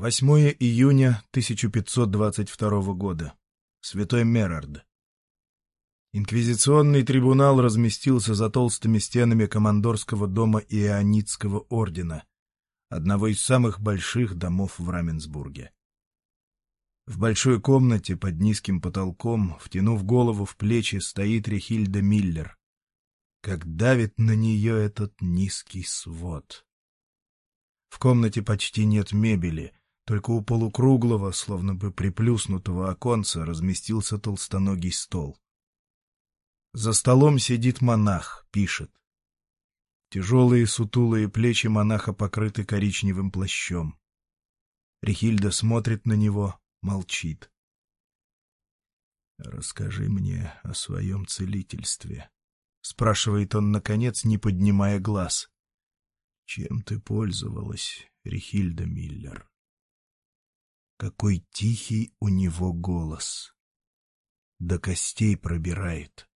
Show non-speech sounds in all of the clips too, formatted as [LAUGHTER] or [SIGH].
8 июня 1522 года. Святой Мерард. Инквизиционный трибунал разместился за толстыми стенами командорского дома Ионитского ордена, одного из самых больших домов в Раменсбурге. В большой комнате под низким потолком, втянув голову в плечи, стоит Рехильда Миллер. Как давит на нее этот низкий свод. В комнате почти нет мебели, только у полукруглого, словно бы приплюснутого оконца, разместился толстоногий стол. За столом сидит монах, пишет. Тяжелые сутулые плечи монаха покрыты коричневым плащом. Рихильда смотрит на него, молчит. «Расскажи мне о своем целительстве», — спрашивает он, наконец, не поднимая глаз. «Чем ты пользовалась, Рихильда Миллер?» Какой тихий у него голос! До костей пробирает.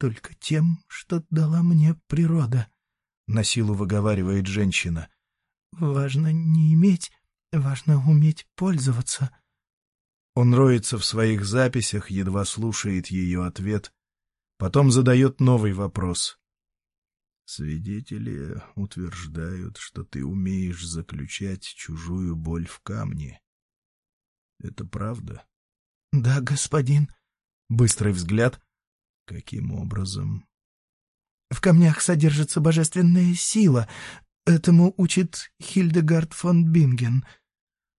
«Только тем, что дала мне природа», — на силу выговаривает женщина. «Важно не иметь, важно уметь пользоваться». Он роется в своих записях, едва слушает ее ответ, потом задает новый вопрос. Свидетели утверждают, что ты умеешь заключать чужую боль в камне. Это правда? — Да, господин. Быстрый взгляд. Каким образом? — В камнях содержится божественная сила. Этому учит Хильдегард фон Бинген.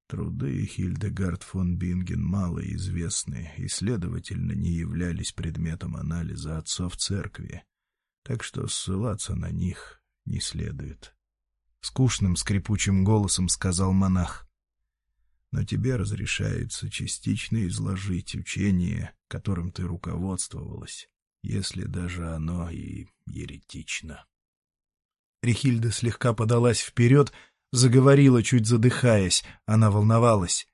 Труды Хильдегард фон Бинген мало известны и, следовательно, не являлись предметом анализа отцов церкви так что ссылаться на них не следует. Скучным скрипучим голосом сказал монах. Но тебе разрешается частично изложить учение, которым ты руководствовалась, если даже оно и еретично. Рихильда слегка подалась вперед, заговорила, чуть задыхаясь, она волновалась.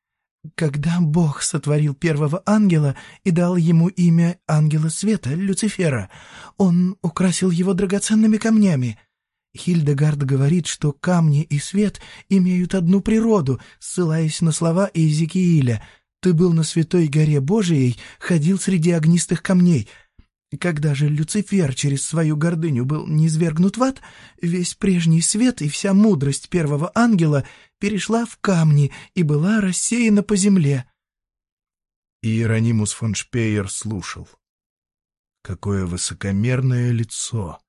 Когда Бог сотворил первого ангела и дал ему имя ангела света, Люцифера, он украсил его драгоценными камнями. Хильдегард говорит, что камни и свет имеют одну природу, ссылаясь на слова Иезекииля. «Ты был на святой горе Божией, ходил среди огнистых камней». Когда же Люцифер через свою гордыню был низвергнут в ад, весь прежний свет и вся мудрость первого ангела перешла в камни и была рассеяна по земле. Иеронимус фон Шпеер слушал. Какое высокомерное лицо!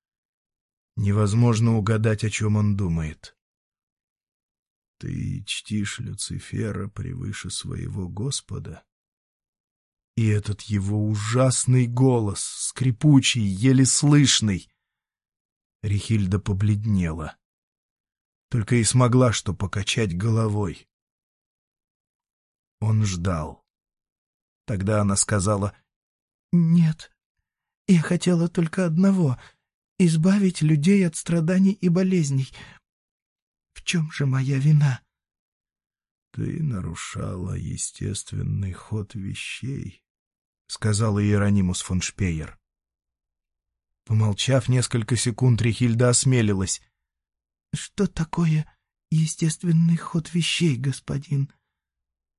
Невозможно угадать, о чем он думает. Ты чтишь Люцифера превыше своего Господа? И этот его ужасный голос, скрипучий, еле слышный. Рихильда побледнела. Только и смогла что покачать головой. Он ждал. Тогда она сказала, «Нет, я хотела только одного — избавить людей от страданий и болезней. В чем же моя вина?» «Ты нарушала естественный ход вещей», — сказал Иеронимус фон Шпеер. Помолчав несколько секунд, Рихильда осмелилась. — Что такое естественный ход вещей, господин?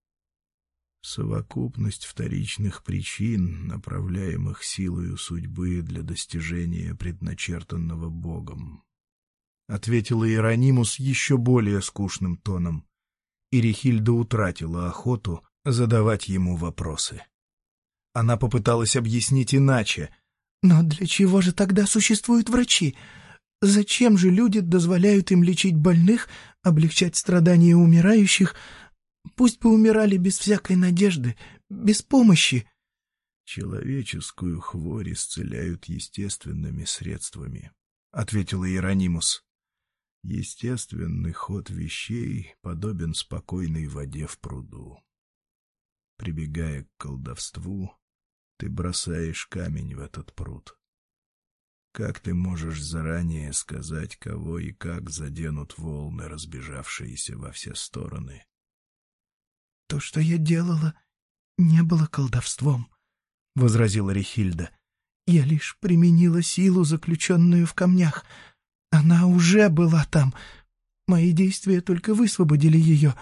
— Совокупность вторичных причин, направляемых силою судьбы для достижения предначертанного Богом. — ответил Иеронимус еще более скучным тоном, и Рихильда утратила охоту задавать ему вопросы. Она попыталась объяснить иначе. «Но для чего же тогда существуют врачи? Зачем же люди дозволяют им лечить больных, облегчать страдания умирающих? Пусть бы умирали без всякой надежды, без помощи». «Человеческую хворь исцеляют естественными средствами», — ответил Иеронимус. «Естественный ход вещей подобен спокойной воде в пруду. Прибегая к колдовству, ты бросаешь камень в этот пруд. Как ты можешь заранее сказать, кого и как заденут волны, разбежавшиеся во все стороны? — То, что я делала, не было колдовством, — возразила Рихильда. — Я лишь применила силу, заключенную в камнях. Она уже была там. Мои действия только высвободили ее.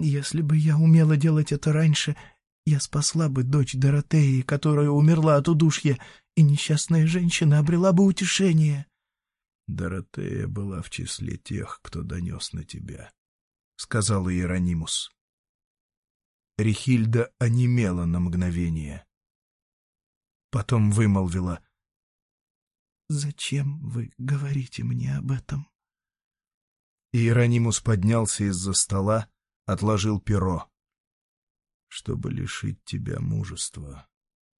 Если бы я умела делать это раньше, я спасла бы дочь Доротеи, которая умерла от удушья, и несчастная женщина обрела бы утешение. Доротея была в числе тех, кто донес на тебя, — сказал Иеронимус. Рихильда онемела на мгновение. Потом вымолвила. — Зачем вы говорите мне об этом? Иеронимус поднялся из-за стола, отложил перо. — Чтобы лишить тебя мужества.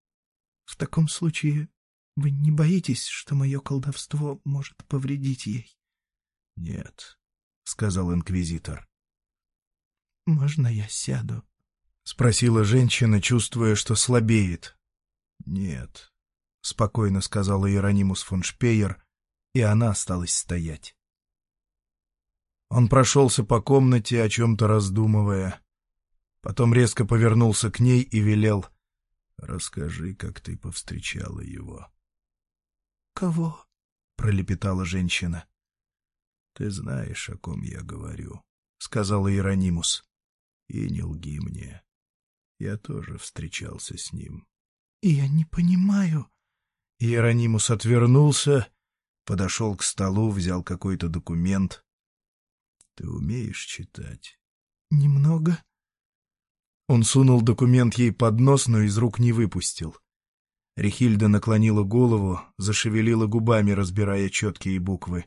— В таком случае вы не боитесь, что мое колдовство может повредить ей? — Нет, — сказал инквизитор. — Можно я сяду? — спросила женщина, чувствуя, что слабеет. — Нет, — спокойно сказала Иеронимус фон Шпеер, и она осталась стоять. Он прошелся по комнате, о чем-то раздумывая. Потом резко повернулся к ней и велел. — Расскажи, как ты повстречала его. — Кого? — пролепетала женщина. — Ты знаешь, о ком я говорю, — сказал Иеронимус. — И не лги мне. Я тоже встречался с ним. — Я не понимаю. Иеронимус отвернулся, подошел к столу, взял какой-то документ. — Ты умеешь читать? — Немного. Он сунул документ ей под нос, но из рук не выпустил. Рихильда наклонила голову, зашевелила губами, разбирая четкие буквы.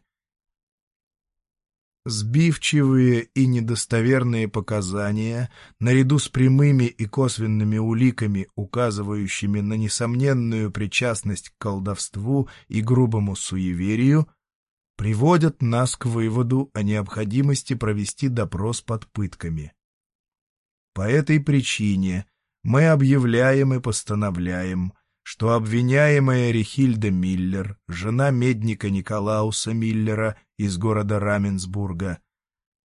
Сбивчивые и недостоверные показания, наряду с прямыми и косвенными уликами, указывающими на несомненную причастность к колдовству и грубому суеверию, приводят нас к выводу о необходимости провести допрос под пытками. По этой причине мы объявляем и постановляем – что обвиняемая Рихильда Миллер, жена медника Николауса Миллера из города Раменсбурга,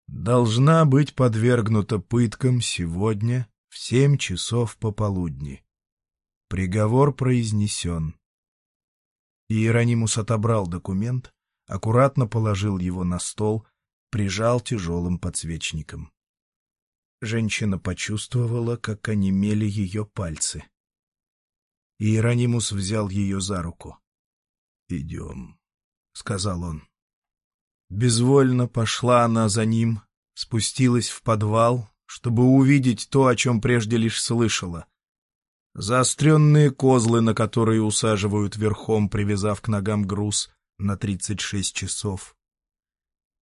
должна быть подвергнута пыткам сегодня в семь часов пополудни. Приговор произнесен. Иеронимус отобрал документ, аккуратно положил его на стол, прижал тяжелым подсвечником. Женщина почувствовала, как онемели ее пальцы. Иеронимус взял ее за руку. — Идем, — сказал он. Безвольно пошла она за ним, спустилась в подвал, чтобы увидеть то, о чем прежде лишь слышала. Заостренные козлы, на которые усаживают верхом, привязав к ногам груз на тридцать шесть часов.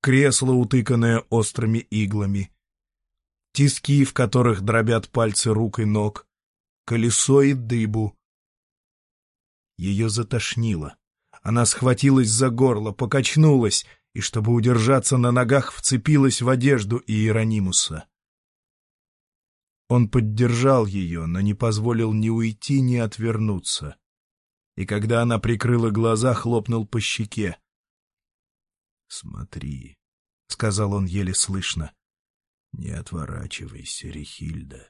Кресло, утыканное острыми иглами. Тиски, в которых дробят пальцы рук и ног. Колесо и дыбу, ее затошнило. Она схватилась за горло, покачнулась и, чтобы удержаться на ногах, вцепилась в одежду Иеронимуса. Он поддержал ее, но не позволил ни уйти, ни отвернуться. И когда она прикрыла глаза, хлопнул по щеке. — Смотри, — сказал он еле слышно, — не отворачивайся, Рихильда.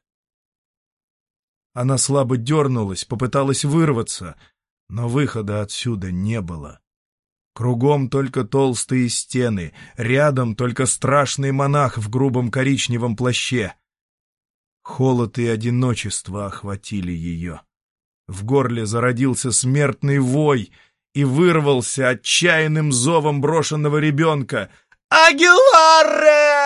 Она слабо дернулась, попыталась вырваться — но выхода отсюда не было. Кругом только толстые стены, рядом только страшный монах в грубом коричневом плаще. Холод и одиночество охватили ее. В горле зародился смертный вой и вырвался отчаянным зовом брошенного ребенка. «Агиларе!»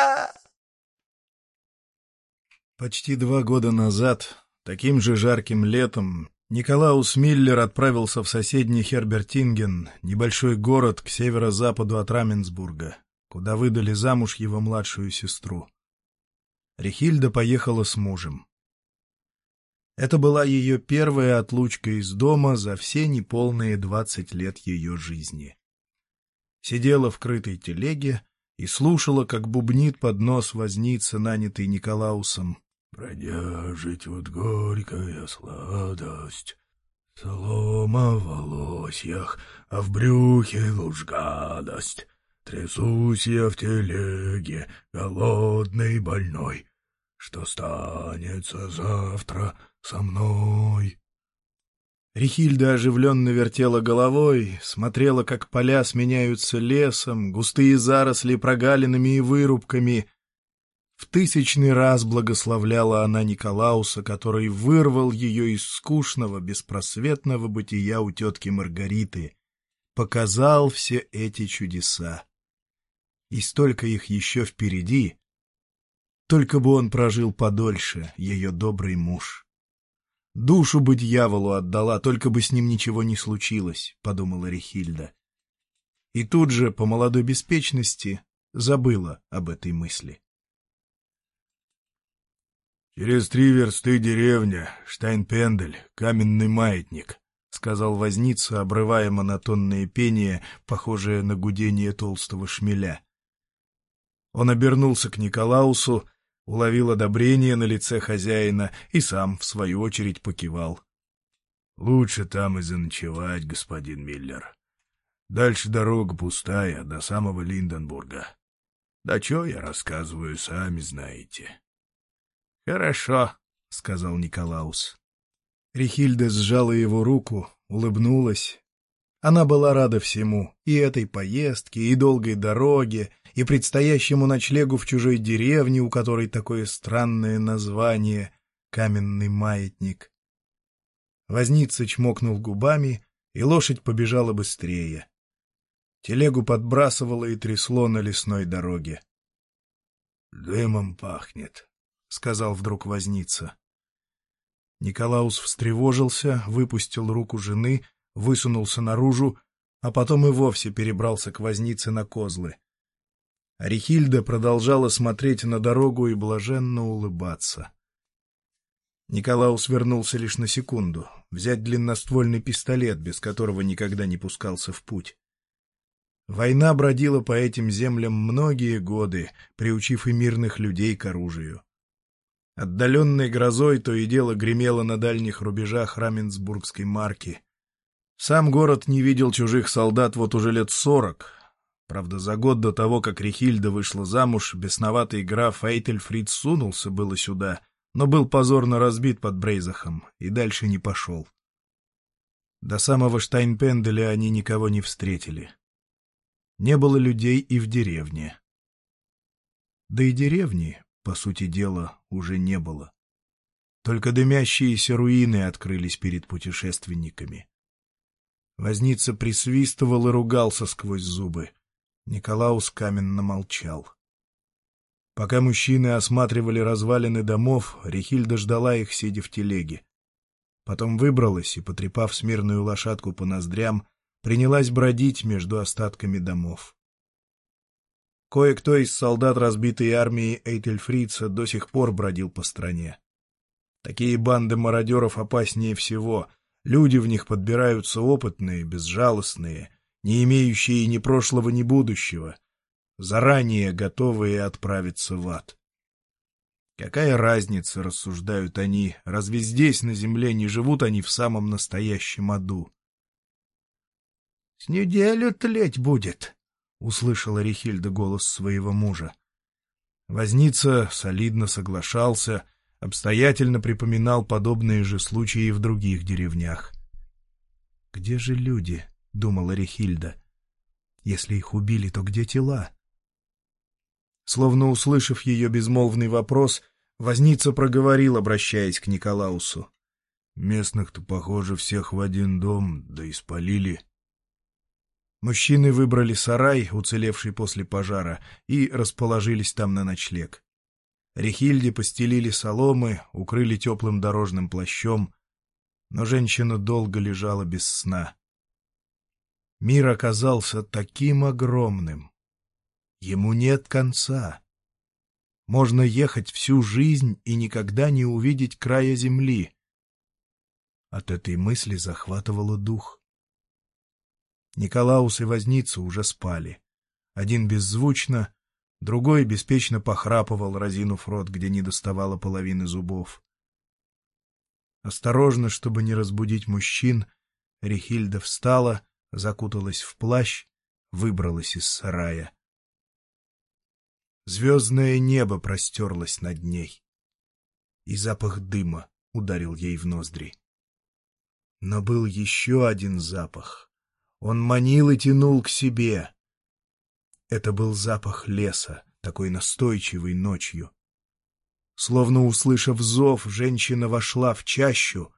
Почти два года назад, таким же жарким летом, Николаус Миллер отправился в соседний Хербертинген, небольшой город к северо-западу от Раменсбурга, куда выдали замуж его младшую сестру. Рихильда поехала с мужем. Это была ее первая отлучка из дома за все неполные двадцать лет ее жизни. Сидела в крытой телеге и слушала, как бубнит под нос возница, нанятый Николаусом, Продержить вот горькая сладость, Солома в волосьях, а в брюхе луж гадость. Трясусь я в телеге, голодный, больной. Что станется завтра со мной? Рихильда оживленно вертела головой, смотрела, как поля сменяются лесом, густые заросли прогалинами и вырубками — В тысячный раз благословляла она Николауса, который вырвал ее из скучного, беспросветного бытия у тетки Маргариты, показал все эти чудеса. И столько их еще впереди. Только бы он прожил подольше, ее добрый муж. Душу бы дьяволу отдала, только бы с ним ничего не случилось, — подумала Рехильда. И тут же, по молодой беспечности, забыла об этой мысли. «Через три версты деревня, Штайнпендель, каменный маятник», — сказал возница, обрывая монотонное пение, похожее на гудение толстого шмеля. Он обернулся к Николаусу, уловил одобрение на лице хозяина и сам, в свою очередь, покивал. — Лучше там и заночевать, господин Миллер. Дальше дорога пустая, до самого Линденбурга. Да чё я рассказываю, сами знаете. — Хорошо, — сказал Николаус. Рихильда сжала его руку, улыбнулась. Она была рада всему, и этой поездке, и долгой дороге, и предстоящему ночлегу в чужой деревне, у которой такое странное название — каменный маятник. Возница чмокнул губами, и лошадь побежала быстрее. Телегу подбрасывало и трясло на лесной дороге. — Дымом пахнет, — сказал вдруг возница. Николаус встревожился, выпустил руку жены, высунулся наружу, а потом и вовсе перебрался к вознице на козлы. Арихильда продолжала смотреть на дорогу и блаженно улыбаться. Николаус вернулся лишь на секунду, взять длинноствольный пистолет, без которого никогда не пускался в путь. Война бродила по этим землям многие годы, приучив и мирных людей к оружию. Отдаленной грозой то и дело гремело на дальних рубежах Раменсбургской марки. Сам город не видел чужих солдат вот уже лет сорок. Правда, за год до того, как Рихильда вышла замуж, бесноватый граф Эйтельфрид сунулся было сюда, но был позорно разбит под Брейзахом и дальше не пошел. До самого Штайнпенделя они никого не встретили. Не было людей и в деревне. Да и деревни, по сути дела, уже не было. Только дымящиеся руины открылись перед путешественниками. Возница присвистывал и ругался сквозь зубы. Николаус каменно молчал. Пока мужчины осматривали развалины домов, Рехильда ждала их, сидя в телеге. Потом выбралась и, потрепав смирную лошадку по ноздрям, принялась бродить между остатками домов. Кое-кто из солдат разбитой армии Эйтельфрица до сих пор бродил по стране. Такие банды мародеров опаснее всего. Люди в них подбираются опытные, безжалостные, не имеющие ни прошлого, ни будущего, заранее готовые отправиться в ад. Какая разница, рассуждают они, разве здесь, на земле, не живут они в самом настоящем аду? — С неделю тлеть будет, услышала Рихильда голос своего мужа. Возница солидно соглашался, обстоятельно припоминал подобные же случаи в других деревнях. «Где же люди?» — думала Рихильда. «Если их убили, то где тела?» Словно услышав ее безмолвный вопрос, Возница проговорил, обращаясь к Николаусу. «Местных-то, похоже, всех в один дом, да и спалили. Мужчины выбрали сарай, уцелевший после пожара, и расположились там на ночлег. Рехильде постелили соломы, укрыли теплым дорожным плащом, но женщина долго лежала без сна. Мир оказался таким огромным. Ему нет конца. Можно ехать всю жизнь и никогда не увидеть края земли. От этой мысли захватывало дух. Николаус и Возница уже спали. Один беззвучно, другой беспечно похрапывал, разинув рот, где не доставало половины зубов. Осторожно, чтобы не разбудить мужчин, Рихильда встала, закуталась в плащ, выбралась из сарая. Звездное небо простерлось над ней, и запах дыма ударил ей в ноздри. Но был еще один запах — он манил и тянул к себе. Это был запах леса, такой настойчивый ночью. Словно услышав зов, женщина вошла в чащу,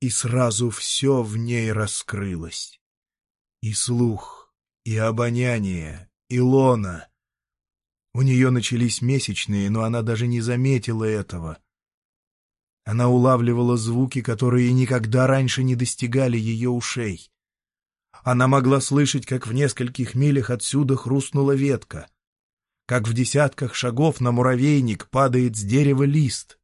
и сразу все в ней раскрылось. И слух, и обоняние, и лона. У нее начались месячные, но она даже не заметила этого. Она улавливала звуки, которые никогда раньше не достигали ее ушей. Она могла слышать, как в нескольких милях отсюда хрустнула ветка, как в десятках шагов на муравейник падает с дерева лист.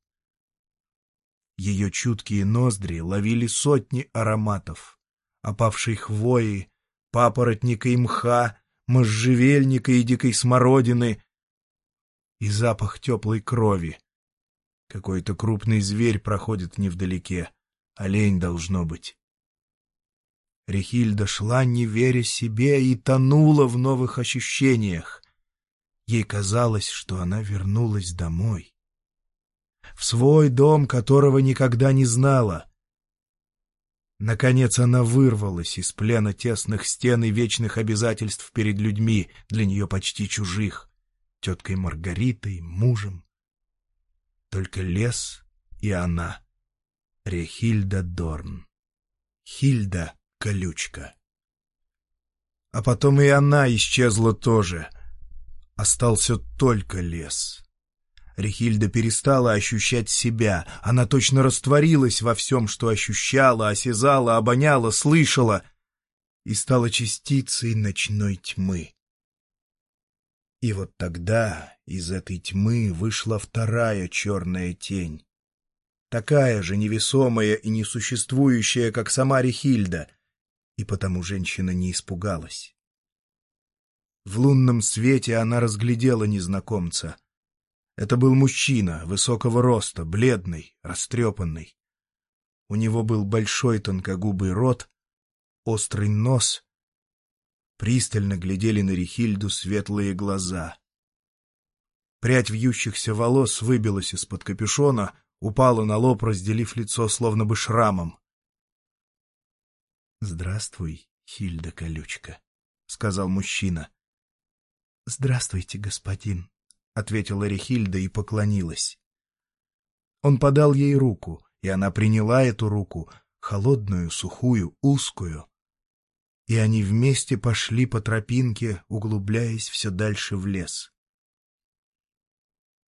Ее чуткие ноздри ловили сотни ароматов, опавшей хвои, папоротника и мха, можжевельника и дикой смородины, и запах теплой крови. Какой-то крупный зверь проходит невдалеке, олень должно быть. Рехильда шла, не веря себе, и тонула в новых ощущениях. Ей казалось, что она вернулась домой. В свой дом, которого никогда не знала. Наконец она вырвалась из плена тесных стен и вечных обязательств перед людьми, для нее почти чужих, теткой Маргаритой, мужем. Только лес и она, Рехильда Дорн. Хильда колючка. А потом и она исчезла тоже. Остался только лес. Рихильда перестала ощущать себя. Она точно растворилась во всем, что ощущала, осязала, обоняла, слышала, и стала частицей ночной тьмы. И вот тогда из этой тьмы вышла вторая черная тень. Такая же невесомая и несуществующая, как сама Рихильда, и потому женщина не испугалась. В лунном свете она разглядела незнакомца. Это был мужчина, высокого роста, бледный, растрепанный. У него был большой тонкогубый рот, острый нос. Пристально глядели на Рихильду светлые глаза. Прядь вьющихся волос выбилась из-под капюшона, упала на лоб, разделив лицо словно бы шрамом. — Здравствуй, Хильда Колючка, — сказал мужчина. — Здравствуйте, господин, — ответила Рехильда и поклонилась. Он подал ей руку, и она приняла эту руку, холодную, сухую, узкую. И они вместе пошли по тропинке, углубляясь все дальше в лес.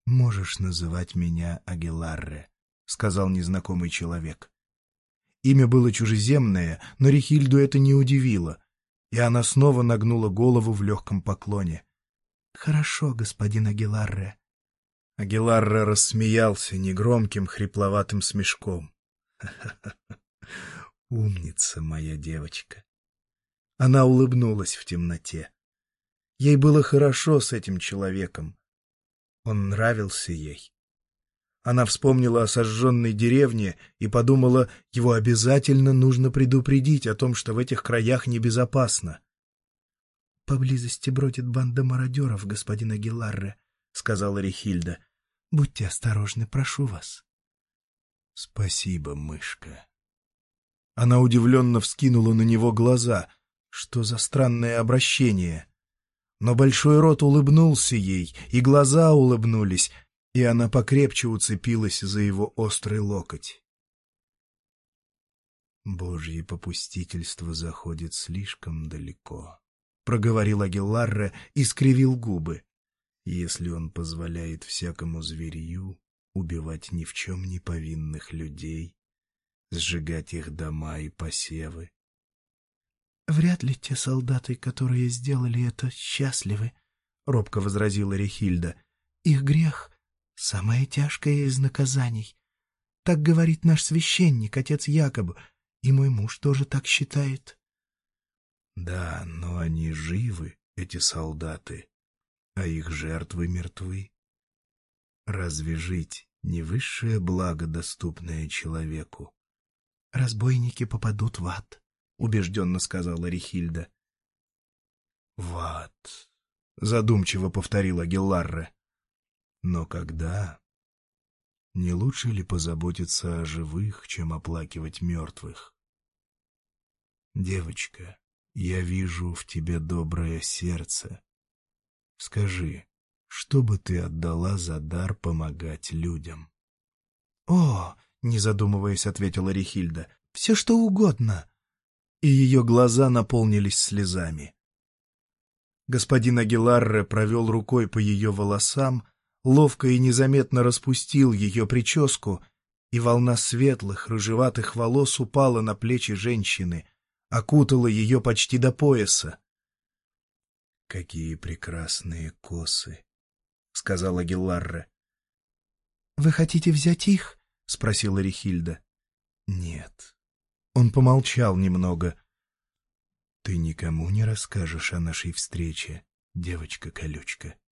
«Можешь называть меня Агиларре», — сказал незнакомый человек. Имя было чужеземное, но Рихильду это не удивило, и она снова нагнула голову в легком поклоне. — Хорошо, господин Агиларре. Агиларре рассмеялся негромким, хрипловатым смешком. [LAUGHS] — Умница моя девочка. Она улыбнулась в темноте. Ей было хорошо с этим человеком. Он нравился ей. Она вспомнила о сожженной деревне и подумала, его обязательно нужно предупредить о том, что в этих краях небезопасно. — Поблизости бродит банда мародеров, господин Агиларре, — сказала Рихильда. — Будьте осторожны, прошу вас. — Спасибо, мышка. Она удивленно вскинула на него глаза. Что за странное обращение? Но большой рот улыбнулся ей, и глаза улыбнулись — и она покрепче уцепилась за его острый локоть. «Божье попустительство заходит слишком далеко», — проговорил Агиларре и скривил губы. «Если он позволяет всякому зверью убивать ни в чем не повинных людей, сжигать их дома и посевы». «Вряд ли те солдаты, которые сделали это, счастливы», — робко возразила Рехильда. «Их грех Самое тяжкое из наказаний. Так говорит наш священник, отец Якоб, и мой муж тоже так считает. Да, но они живы, эти солдаты, а их жертвы мертвы. Разве жить не высшее благо, доступное человеку? Разбойники попадут в ад, — убежденно сказала Рихильда. — В ад, — задумчиво повторила Гелларре. Но когда? Не лучше ли позаботиться о живых, чем оплакивать мертвых? Девочка, я вижу в тебе доброе сердце. Скажи, что бы ты отдала за дар помогать людям? — О, — не задумываясь, ответила Рихильда, — все что угодно. И ее глаза наполнились слезами. Господин Агиларре провел рукой по ее волосам, ловко и незаметно распустил ее прическу, и волна светлых, рыжеватых волос упала на плечи женщины, окутала ее почти до пояса. — Какие прекрасные косы! — сказала Гелларре. — Вы хотите взять их? — спросила Рихильда. — Нет. Он помолчал немного. — Ты никому не расскажешь о нашей встрече, девочка-колючка? —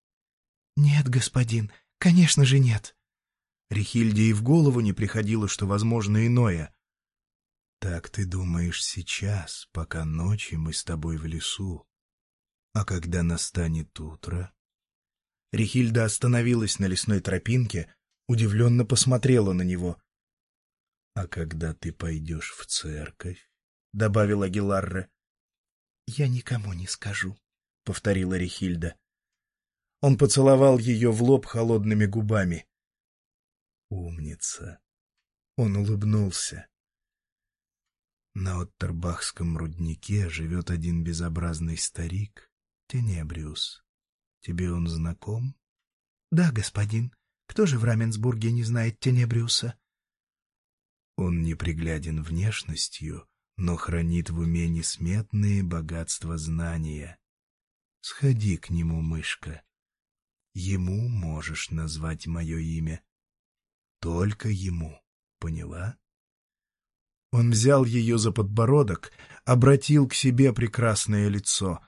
Нет, господин, конечно же нет. Рихильде и в голову не приходило, что возможно иное. — Так ты думаешь сейчас, пока ночи мы с тобой в лесу. А когда настанет утро... Рихильда остановилась на лесной тропинке, удивленно посмотрела на него. — А когда ты пойдешь в церковь? — добавила Геларре. — Я никому не скажу, — повторила Рихильда. Он поцеловал ее в лоб холодными губами. «Умница!» Он улыбнулся. На Оттербахском руднике живет один безобразный старик, Тенебриус. Тебе он знаком? — Да, господин. Кто же в Раменсбурге не знает Тенебриуса? Он непригляден внешностью, но хранит в уме несметные богатства знания. Сходи к нему, мышка. Ему можешь назвать мое имя. Только ему, поняла? Он взял ее за подбородок, обратил к себе прекрасное лицо.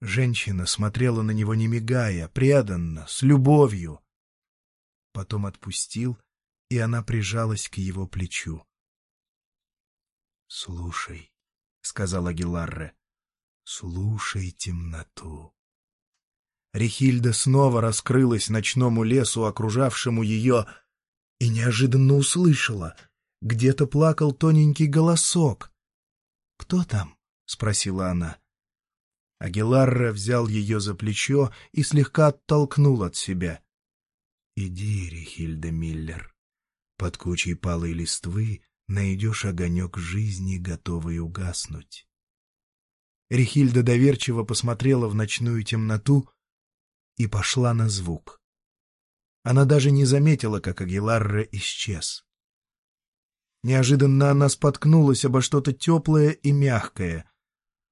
Женщина смотрела на него не мигая, преданно, с любовью. Потом отпустил, и она прижалась к его плечу. — Слушай, — сказала Агиларре, — слушай темноту. Рихильда снова раскрылась ночному лесу, окружавшему ее, и неожиданно услышала. Где-то плакал тоненький голосок. «Кто там?» — спросила она. Агиларра взял ее за плечо и слегка оттолкнул от себя. — Иди, Рихильда Миллер. Под кучей палой листвы найдешь огонек жизни, готовый угаснуть. Рихильда доверчиво посмотрела в ночную темноту и пошла на звук. Она даже не заметила, как Агиларра исчез. Неожиданно она споткнулась обо что-то теплое и мягкое.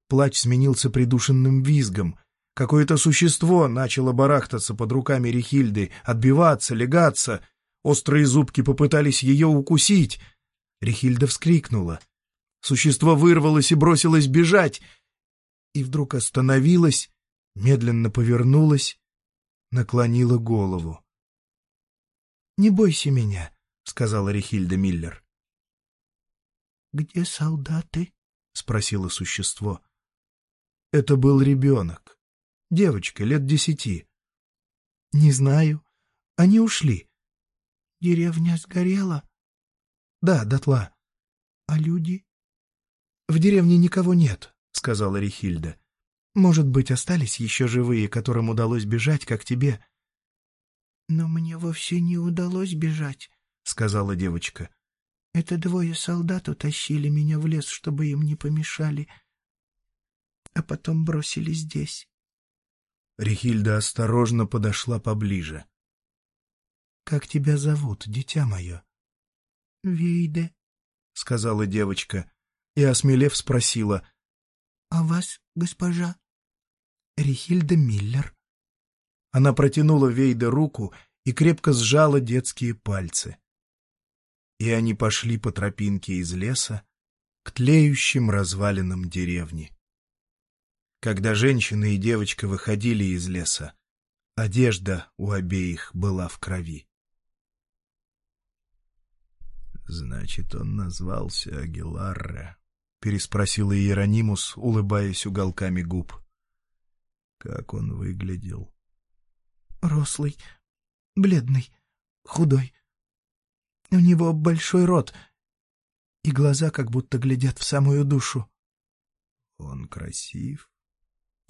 Плач сменился придушенным визгом. Какое-то существо начало барахтаться под руками Рихильды, отбиваться, легаться. Острые зубки попытались ее укусить. Рихильда вскрикнула. Существо вырвалось и бросилось бежать. И вдруг остановилось, медленно повернулось наклонила голову. — Не бойся меня, — сказала Рихильда Миллер. — Где солдаты? — спросило существо. Это был ребенок. Девочка, лет десяти. — Не знаю. Они ушли. — Деревня сгорела? — Да, дотла. — А люди? — В деревне никого нет, — сказала Рихильда. Может быть, остались еще живые, которым удалось бежать, как тебе. — Но мне вовсе не удалось бежать, — сказала девочка. — Это двое солдат утащили меня в лес, чтобы им не помешали, а потом бросили здесь. Рихильда осторожно подошла поближе. — Как тебя зовут, дитя мое? — Вейде, — сказала девочка, и, осмелев, спросила. — А вас, госпожа? Рихильда Миллер. Она протянула Вейде руку и крепко сжала детские пальцы. И они пошли по тропинке из леса к тлеющим развалинам деревни. Когда женщина и девочка выходили из леса, одежда у обеих была в крови. «Значит, он назвался Агиларре», — переспросил Иеронимус, улыбаясь уголками губ. Как он выглядел? Рослый, бледный, худой. У него большой рот, и глаза как будто глядят в самую душу. Он красив?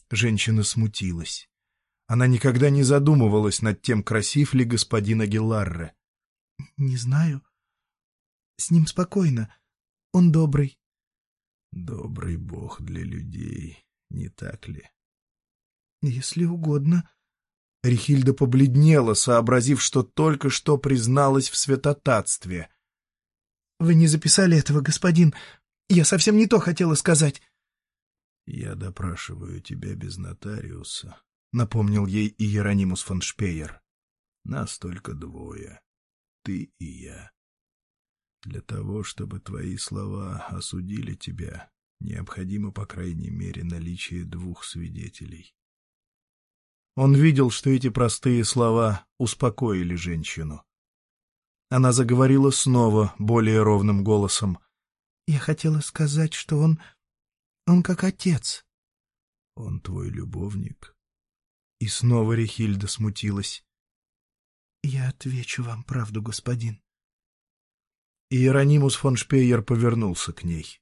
Женщина смутилась. Она никогда не задумывалась над тем, красив ли господин Агиларре. — Не знаю. С ним спокойно. Он добрый. — Добрый бог для людей, не так ли? — Если угодно. Рихильда побледнела, сообразив, что только что призналась в святотатстве. — Вы не записали этого, господин. Я совсем не то хотела сказать. — Я допрашиваю тебя без нотариуса, — напомнил ей Иеронимус фон Шпеер. — Нас только двое. Ты и я. Для того, чтобы твои слова осудили тебя, необходимо, по крайней мере, наличие двух свидетелей. Он видел, что эти простые слова успокоили женщину. Она заговорила снова, более ровным голосом. — Я хотела сказать, что он... он как отец. — Он твой любовник? И снова Рихильда смутилась. — Я отвечу вам правду, господин. Иеронимус фон Шпейер повернулся к ней.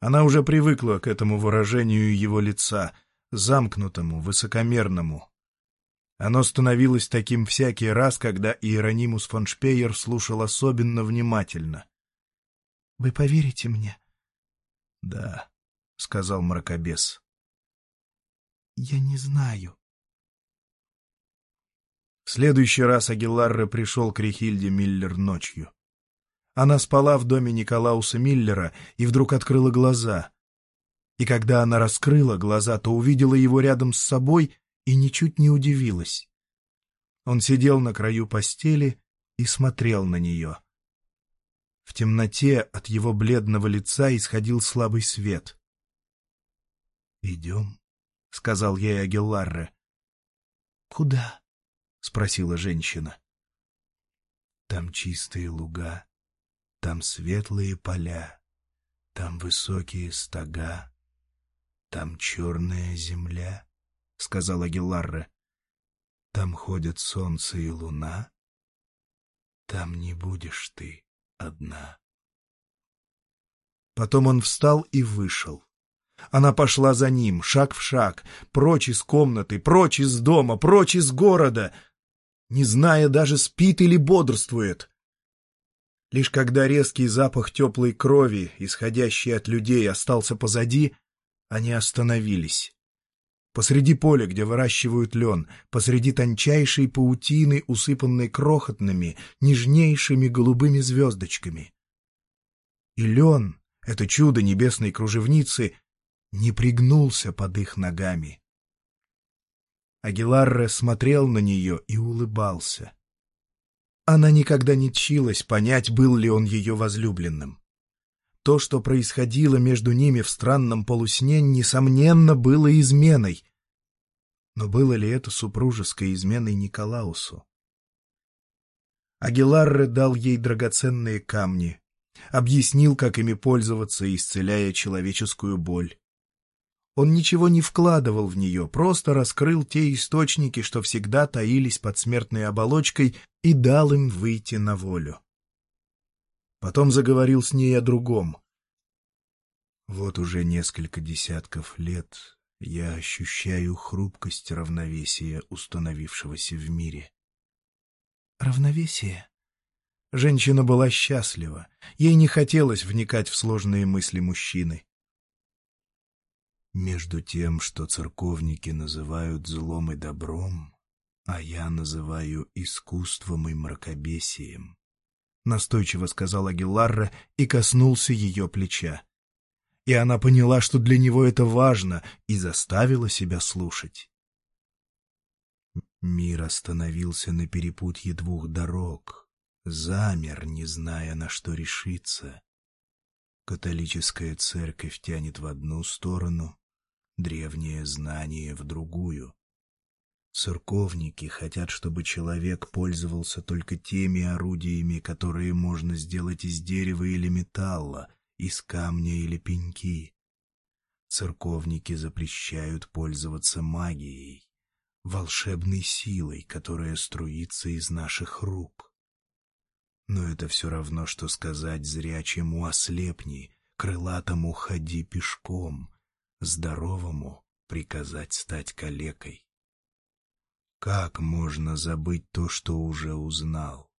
Она уже привыкла к этому выражению его лица — замкнутому, высокомерному. Оно становилось таким всякий раз, когда Иеронимус фон Шпеер слушал особенно внимательно. — Вы поверите мне? — Да, — сказал мракобес. — Я не знаю. В следующий раз Агиларре пришел к Рихильде Миллер ночью. Она спала в доме Николауса Миллера и вдруг открыла глаза и когда она раскрыла глаза, то увидела его рядом с собой и ничуть не удивилась. Он сидел на краю постели и смотрел на нее. В темноте от его бледного лица исходил слабый свет. — Идем, — сказал ей Агелларре. — Куда? — спросила женщина. — Там чистые луга, там светлые поля, там высокие стога, там черная земля, — сказал Агиларре. Там ходят солнце и луна. Там не будешь ты одна. Потом он встал и вышел. Она пошла за ним, шаг в шаг, прочь из комнаты, прочь из дома, прочь из города, не зная даже, спит или бодрствует. Лишь когда резкий запах теплой крови, исходящий от людей, остался позади, они остановились. Посреди поля, где выращивают лен, посреди тончайшей паутины, усыпанной крохотными, нежнейшими голубыми звездочками. И лен, это чудо небесной кружевницы, не пригнулся под их ногами. Агиларре смотрел на нее и улыбался. Она никогда не чилась понять, был ли он ее возлюбленным. То, что происходило между ними в странном полусне, несомненно, было изменой. Но было ли это супружеской изменой Николаусу? Агиларре дал ей драгоценные камни, объяснил, как ими пользоваться, исцеляя человеческую боль. Он ничего не вкладывал в нее, просто раскрыл те источники, что всегда таились под смертной оболочкой, и дал им выйти на волю. Потом заговорил с ней о другом. Вот уже несколько десятков лет я ощущаю хрупкость равновесия, установившегося в мире. Равновесие? Женщина была счастлива. Ей не хотелось вникать в сложные мысли мужчины. Между тем, что церковники называют злом и добром, а я называю искусством и мракобесием, настойчиво сказал Агиларра и коснулся ее плеча. И она поняла, что для него это важно, и заставила себя слушать. Мир остановился на перепутье двух дорог, замер, не зная, на что решиться. Католическая церковь тянет в одну сторону, древнее знание — в другую. Церковники хотят, чтобы человек пользовался только теми орудиями, которые можно сделать из дерева или металла, из камня или пеньки. Церковники запрещают пользоваться магией, волшебной силой, которая струится из наших рук. Но это все равно, что сказать зрячему «ослепни», крылатому «ходи пешком», здоровому приказать стать калекой. Как можно забыть то, что уже узнал?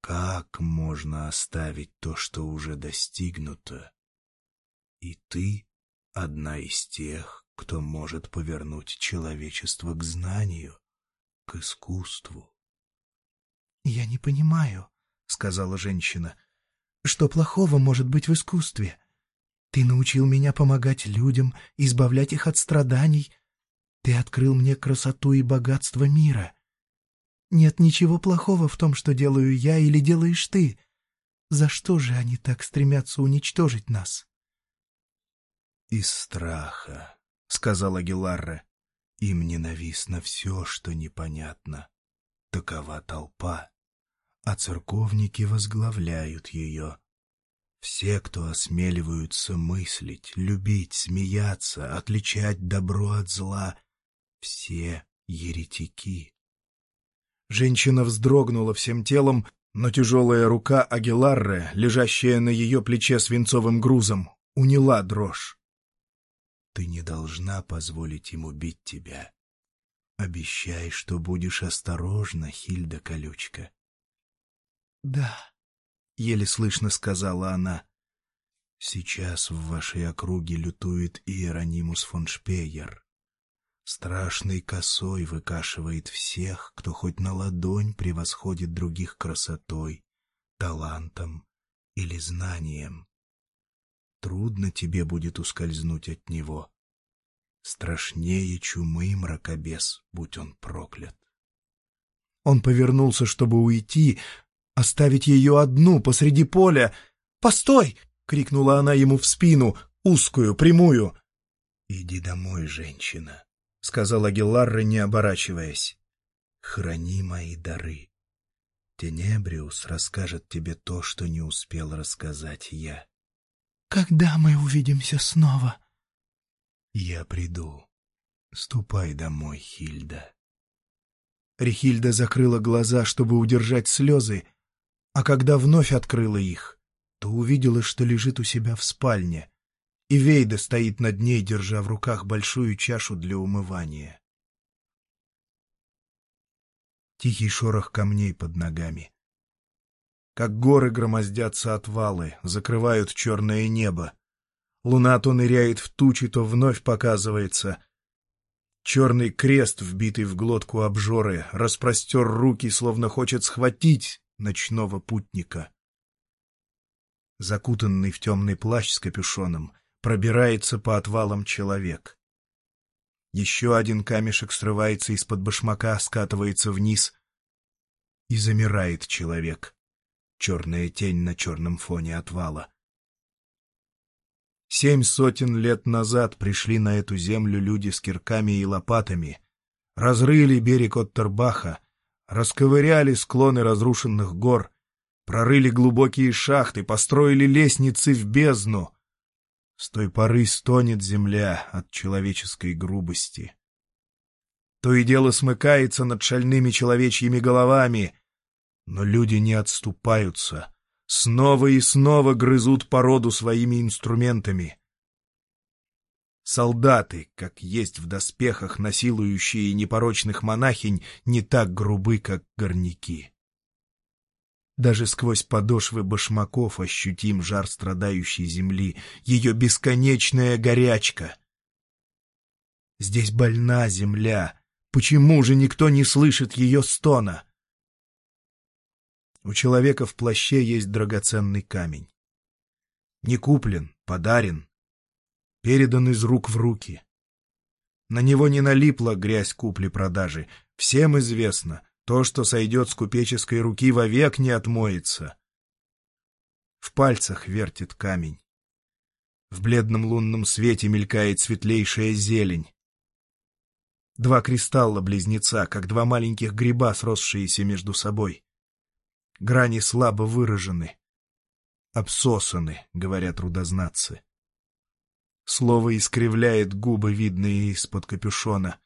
Как можно оставить то, что уже достигнуто? И ты одна из тех, кто может повернуть человечество к знанию, к искусству. — Я не понимаю, — сказала женщина, — что плохого может быть в искусстве? Ты научил меня помогать людям, избавлять их от страданий. Ты открыл мне красоту и богатство мира. Нет ничего плохого в том, что делаю я или делаешь ты. За что же они так стремятся уничтожить нас? — Из страха, — сказала Геларра. — Им ненавистно все, что непонятно. Такова толпа а церковники возглавляют ее. Все, кто осмеливаются мыслить, любить, смеяться, отличать добро от зла, все еретики. Женщина вздрогнула всем телом, но тяжелая рука Агиларре, лежащая на ее плече свинцовым грузом, уняла дрожь. Ты не должна позволить им убить тебя. Обещай, что будешь осторожна, Хильда Колючка. «Да», — еле слышно сказала она. «Сейчас в вашей округе лютует Иеронимус фон Шпейер. Страшной косой выкашивает всех, кто хоть на ладонь превосходит других красотой, талантом или знанием. Трудно тебе будет ускользнуть от него. Страшнее чумы мракобес, будь он проклят. Он повернулся, чтобы уйти, Оставить ее одну посреди поля. «Постой!» — крикнула она ему в спину, узкую, прямую. «Иди домой, женщина», — сказала Гелларра, не оборачиваясь. «Храни мои дары. Тенебриус расскажет тебе то, что не успел рассказать я». «Когда мы увидимся снова?» «Я приду. Ступай домой, Хильда». Рихильда закрыла глаза, чтобы удержать слезы, а когда вновь открыла их, то увидела, что лежит у себя в спальне, и Вейда стоит над ней, держа в руках большую чашу для умывания. Тихий шорох камней под ногами. Как горы громоздятся отвалы, закрывают черное небо. Луна то ныряет в тучи, то вновь показывается. Черный крест, вбитый в глотку обжоры, распростер руки, словно хочет схватить ночного путника. Закутанный в темный плащ с капюшоном, пробирается по отвалам человек. Еще один камешек срывается из-под башмака, скатывается вниз, и замирает человек. Черная тень на черном фоне отвала. Семь сотен лет назад пришли на эту землю люди с кирками и лопатами, разрыли берег Оттербаха, расковыряли склоны разрушенных гор, прорыли глубокие шахты, построили лестницы в бездну. С той поры стонет земля от человеческой грубости. То и дело смыкается над шальными человечьими головами, но люди не отступаются, снова и снова грызут породу своими инструментами. Солдаты, как есть в доспехах, насилующие непорочных монахинь, не так грубы, как горняки. Даже сквозь подошвы башмаков ощутим жар страдающей земли, ее бесконечная горячка. Здесь больна земля. Почему же никто не слышит ее стона? У человека в плаще есть драгоценный камень. Не куплен, подарен, передан из рук в руки. На него не налипла грязь купли-продажи. Всем известно, то, что сойдет с купеческой руки, вовек не отмоется. В пальцах вертит камень. В бледном лунном свете мелькает светлейшая зелень. Два кристалла-близнеца, как два маленьких гриба, сросшиеся между собой. Грани слабо выражены. Обсосаны, говорят рудознатцы. Слово искривляет губы, видные из-под капюшона.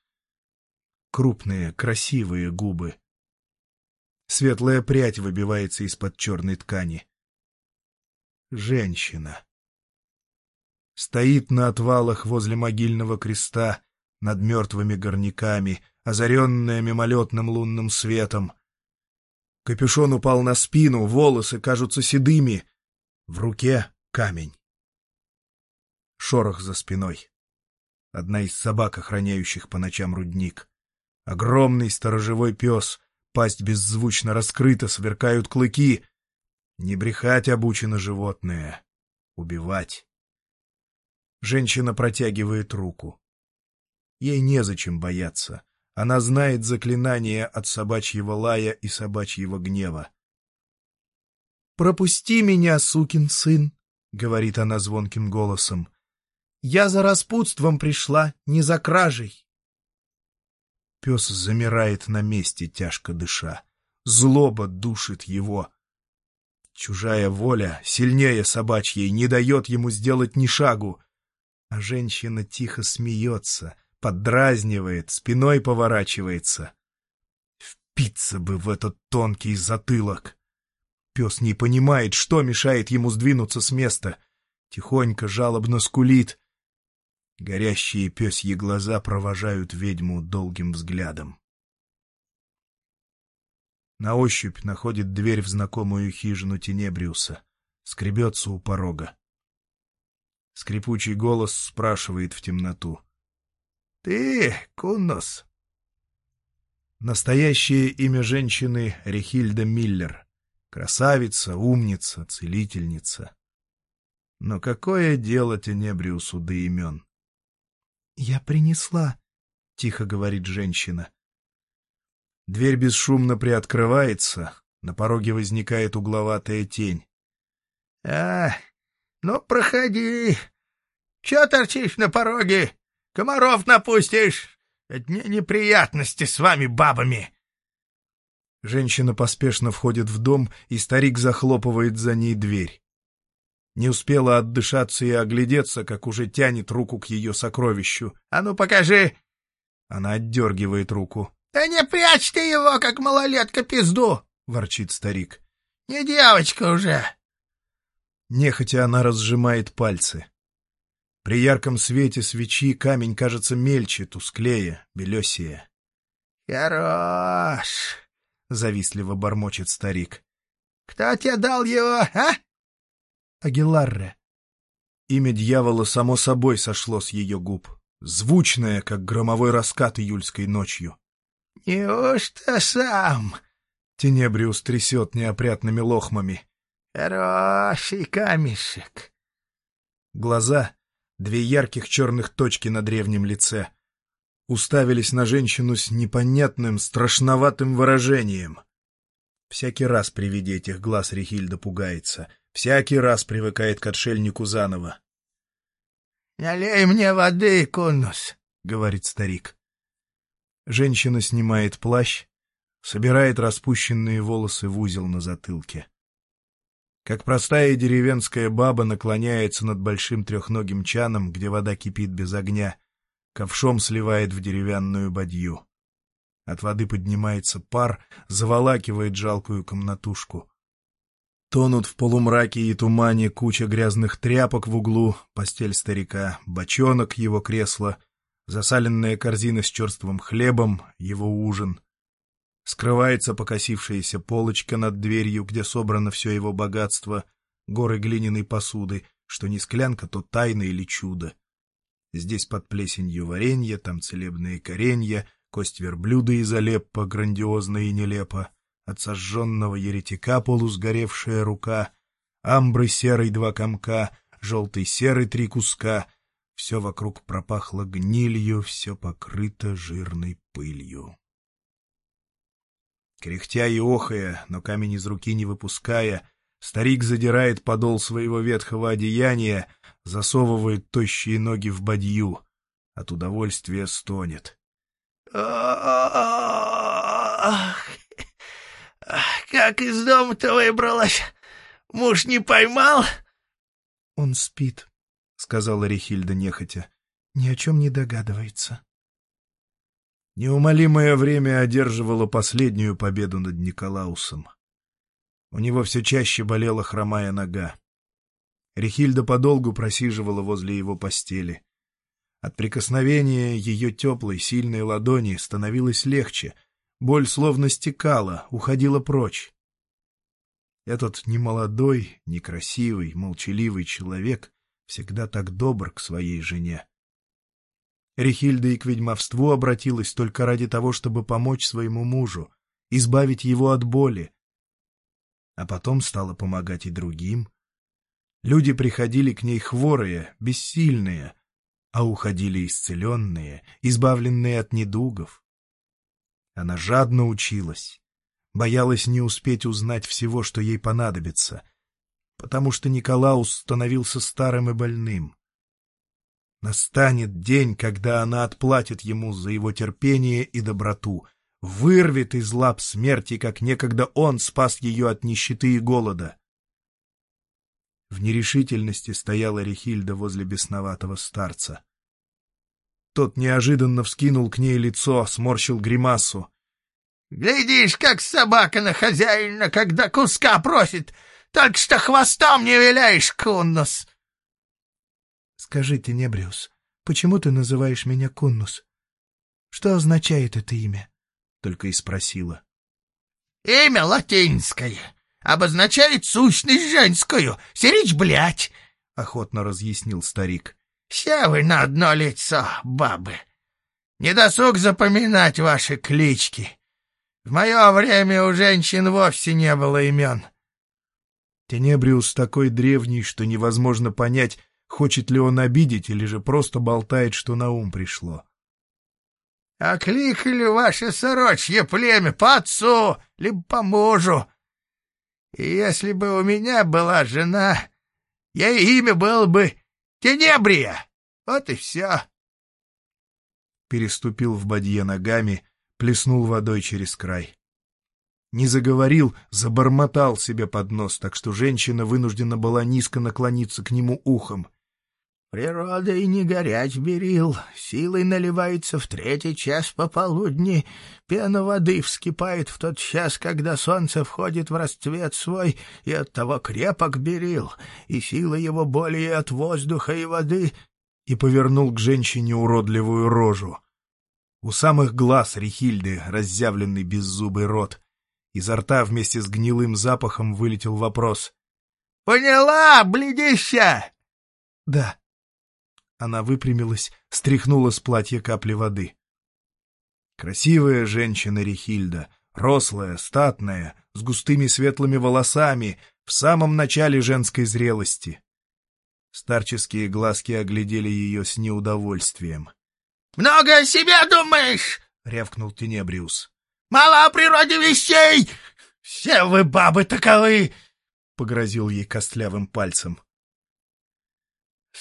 Крупные, красивые губы. Светлая прядь выбивается из-под черной ткани. Женщина. Стоит на отвалах возле могильного креста, над мертвыми горняками, озаренная мимолетным лунным светом. Капюшон упал на спину, волосы кажутся седыми. В руке камень. Шорох за спиной. Одна из собак, охраняющих по ночам рудник. Огромный сторожевой пес, пасть беззвучно раскрыта, сверкают клыки. Не брехать обучено животное. Убивать. Женщина протягивает руку. Ей незачем бояться. Она знает заклинание от собачьего лая и собачьего гнева. «Пропусти меня, сукин сын!» — говорит она звонким голосом. «Я за распутством пришла, не за кражей!» Пес замирает на месте, тяжко дыша. Злоба душит его. Чужая воля, сильнее собачьей, не дает ему сделать ни шагу. А женщина тихо смеется, поддразнивает, спиной поворачивается. Впиться бы в этот тонкий затылок. Пес не понимает, что мешает ему сдвинуться с места. Тихонько, жалобно скулит. Горящие пёсьи глаза провожают ведьму долгим взглядом. На ощупь находит дверь в знакомую хижину Тенебриуса. Скребется у порога. Скрипучий голос спрашивает в темноту. — Ты, Куннос? Настоящее имя женщины — Рехильда Миллер. Красавица, умница, целительница. Но какое дело Тенебриусу до имен? — Я принесла, — тихо говорит женщина. Дверь бесшумно приоткрывается, на пороге возникает угловатая тень. — А, ну, проходи. Чё торчишь на пороге? Комаров напустишь. Одни неприятности с вами, бабами. Женщина поспешно входит в дом, и старик захлопывает за ней дверь. Не успела отдышаться и оглядеться, как уже тянет руку к ее сокровищу. — А ну, покажи! Она отдергивает руку. — Да не прячь ты его, как малолетка пизду! — ворчит старик. — Не девочка уже! Нехотя она разжимает пальцы. При ярком свете свечи камень кажется мельче, тусклее, белесее. — Хорош! — завистливо бормочет старик. — Кто тебе дал его, а? — Агиларре. Имя дьявола само собой сошло с ее губ, звучное, как громовой раскат июльской ночью. — Неужто сам? — Тенебриус трясет неопрятными лохмами. Хороший камешек. Глаза, две ярких черных точки на древнем лице, уставились на женщину с непонятным, страшноватым выражением. Всякий раз при виде этих глаз Рихильда пугается, всякий раз привыкает к отшельнику заново. — Налей мне воды, Куннус, — говорит старик. Женщина снимает плащ, собирает распущенные волосы в узел на затылке как простая деревенская баба наклоняется над большим трехногим чаном, где вода кипит без огня, ковшом сливает в деревянную бадью. От воды поднимается пар, заволакивает жалкую комнатушку. Тонут в полумраке и тумане куча грязных тряпок в углу, постель старика, бочонок его кресла, засаленная корзина с черствым хлебом, его ужин — Скрывается покосившаяся полочка над дверью, где собрано все его богатство, горы глиняной посуды, что не склянка, то тайна или чудо. Здесь под плесенью варенье, там целебные коренья, кость верблюда из Алеппо, грандиозно и нелепо, от сожженного еретика полусгоревшая рука, амбры серой два комка, желтый серый три куска — все вокруг пропахло гнилью, все покрыто жирной пылью. Кряхтя и охая, но камень из руки не выпуская, старик задирает подол своего ветхого одеяния, засовывает тощие ноги в бадью. От удовольствия стонет. Как из дома-то выбралась? Муж не поймал? — Он спит, — сказала Рихильда нехотя. — Ни о чем не догадывается. Неумолимое время одерживало последнюю победу над Николаусом. У него все чаще болела хромая нога. Рихильда подолгу просиживала возле его постели. От прикосновения ее теплой, сильной ладони становилось легче, боль словно стекала, уходила прочь. Этот немолодой, некрасивый, молчаливый человек всегда так добр к своей жене. Рихильда и к ведьмовству обратилась только ради того, чтобы помочь своему мужу, избавить его от боли. А потом стала помогать и другим. Люди приходили к ней хворые, бессильные, а уходили исцеленные, избавленные от недугов. Она жадно училась, боялась не успеть узнать всего, что ей понадобится, потому что Николаус становился старым и больным. Настанет день, когда она отплатит ему за его терпение и доброту, вырвет из лап смерти, как некогда он спас ее от нищеты и голода. В нерешительности стояла Рехильда возле бесноватого старца. Тот неожиданно вскинул к ней лицо, сморщил гримасу. — Глядишь, как собака на хозяина, когда куска просит, только что хвостом не виляешь, Куннус. — Скажите, Небриус, почему ты называешь меня Куннус? Что означает это имя? — только и спросила. — Имя латинское, обозначает сущность женскую, сирич блять, — охотно разъяснил старик. — Все вы на одно лицо, бабы. Не досуг запоминать ваши клички. В мое время у женщин вовсе не было имен. Тенебриус такой древний, что невозможно понять, хочет ли он обидеть или же просто болтает, что на ум пришло. — А кликали ваше сорочье племя по отцу, либо по мужу, и если бы у меня была жена, ей имя было бы Тенебрия. Вот и все. Переступил в бадье ногами, плеснул водой через край. Не заговорил, забормотал себе под нос, так что женщина вынуждена была низко наклониться к нему ухом — Природа и не горять берил, силой наливается в третий час пополудни, пена воды вскипает в тот час, когда солнце входит в расцвет свой, и оттого крепок берил, и сила его более от воздуха и воды, и повернул к женщине уродливую рожу. У самых глаз Рихильды разъявленный беззубый рот. Изо рта вместе с гнилым запахом вылетел вопрос. — Поняла, бледища? — Да. Она выпрямилась, стряхнула с платья капли воды. Красивая женщина Рихильда, рослая, статная, с густыми светлыми волосами, в самом начале женской зрелости. Старческие глазки оглядели ее с неудовольствием. — Много о себе думаешь? — рявкнул Тенебриус. — Мало о природе вещей! Все вы бабы таковы! — погрозил ей костлявым пальцем.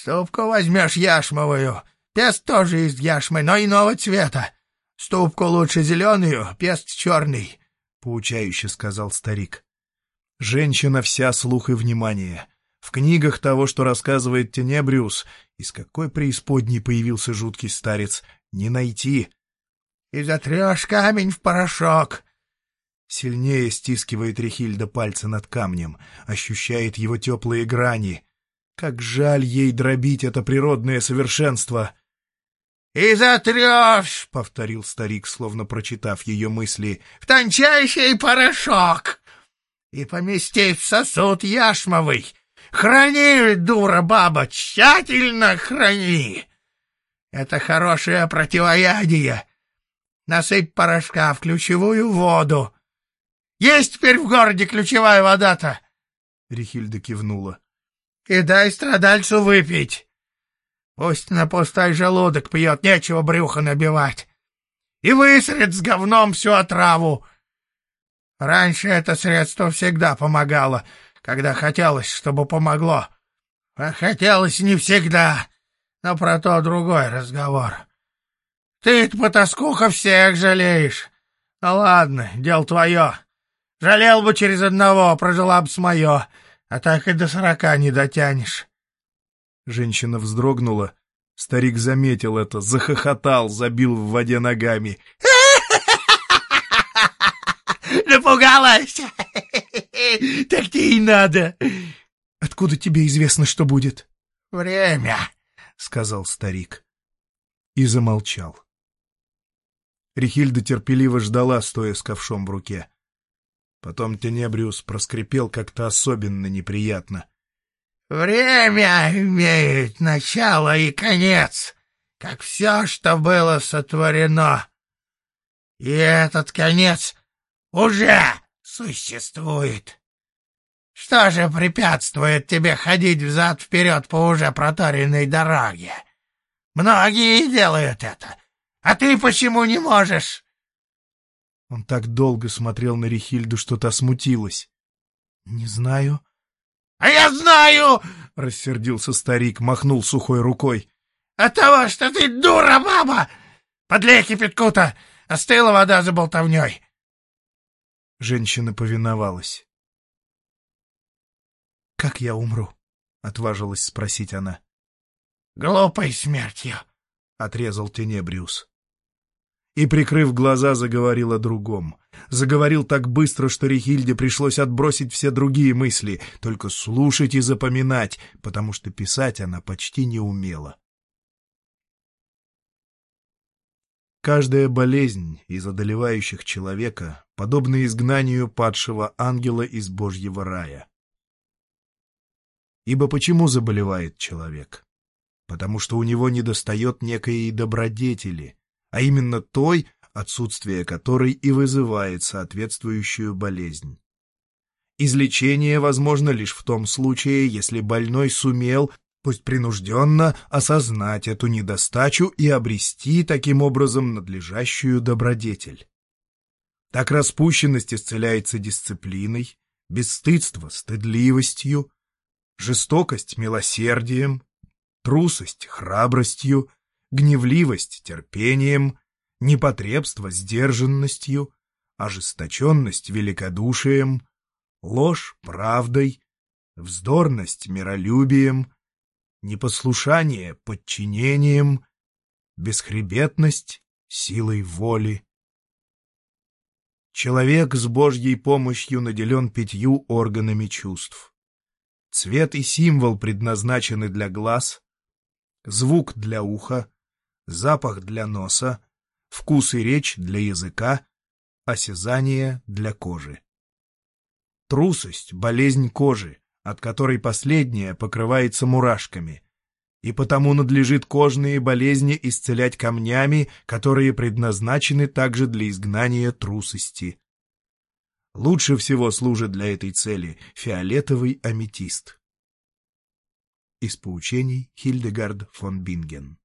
Ступку возьмешь яшмовую. Пест тоже из яшмы, но иного цвета. Ступку лучше зеленую, пест черный, — поучающе сказал старик. Женщина вся слух и внимание. В книгах того, что рассказывает Тенебриус, из какой преисподней появился жуткий старец, не найти. — И затрешь камень в порошок. Сильнее стискивает Рихильда пальцы над камнем, ощущает его теплые грани — как жаль ей дробить это природное совершенство! — И затрешь, — повторил старик, словно прочитав ее мысли, — в тончайший порошок и помести в сосуд яшмовый. Храни, дура баба, тщательно храни. Это хорошее противоядие. Насыпь порошка в ключевую воду. Есть теперь в городе ключевая вода-то? Рихильда кивнула и дай страдальцу выпить. Пусть на пустой желудок пьет, нечего брюхо набивать. И высрет с говном всю отраву. Раньше это средство всегда помогало, когда хотелось, чтобы помогло. А хотелось не всегда, но про то другой разговор. Ты-то, потаскуха, всех жалеешь. Ну ладно, дело твое. Жалел бы через одного, прожила бы с мое а так и до сорока не дотянешь. Женщина вздрогнула. Старик заметил это, захохотал, забил в воде ногами. [LAUGHS] Напугалась? [LAUGHS] Так тебе и надо. Откуда тебе известно, что будет? Время, — сказал старик. и замолчал. Рихильда терпеливо ждала, стоя с ковшом в руке. Потом Тенебриус проскрипел как-то особенно неприятно. — Время имеет начало и конец, как все, что было сотворено. И этот конец уже существует. Что же препятствует тебе ходить взад-вперед по уже проторенной дороге? Многие делают это, а ты почему не можешь? Он так долго смотрел на Рихильду, что та смутилась. — Не знаю. — А я знаю! — рассердился старик, махнул сухой рукой. — От того, что ты дура, баба! Подлей кипятку-то! Остыла вода за болтовней. Женщина повиновалась. «Как я умру?» — отважилась спросить она. «Глупой смертью», — отрезал Тенебриус. И, прикрыв глаза, заговорил о другом. Заговорил так быстро, что Рихильде пришлось отбросить все другие мысли, только слушать и запоминать, потому что писать она почти не умела. Каждая болезнь из одолевающих человека подобна изгнанию падшего ангела из Божьего рая. Ибо почему заболевает человек? Потому что у него недостает некой добродетели, а именно той, отсутствие которой и вызывает соответствующую болезнь. Излечение возможно лишь в том случае, если больной сумел, пусть принужденно, осознать эту недостачу и обрести таким образом надлежащую добродетель. Так распущенность исцеляется дисциплиной, бесстыдство — стыдливостью, жестокость — милосердием, трусость — храбростью, гневливость — терпением, непотребство — сдержанностью, ожесточенность — великодушием, ложь — правдой, вздорность — миролюбием, непослушание — подчинением, бесхребетность — силой воли. Человек с Божьей помощью наделен пятью органами чувств. Цвет и символ предназначены для глаз, звук для уха, запах для носа, вкус и речь для языка, осязание для кожи. Трусость — болезнь кожи, от которой последняя покрывается мурашками, и потому надлежит кожные болезни исцелять камнями, которые предназначены также для изгнания трусости. Лучше всего служит для этой цели фиолетовый аметист. Из поучений Хильдегард фон Бинген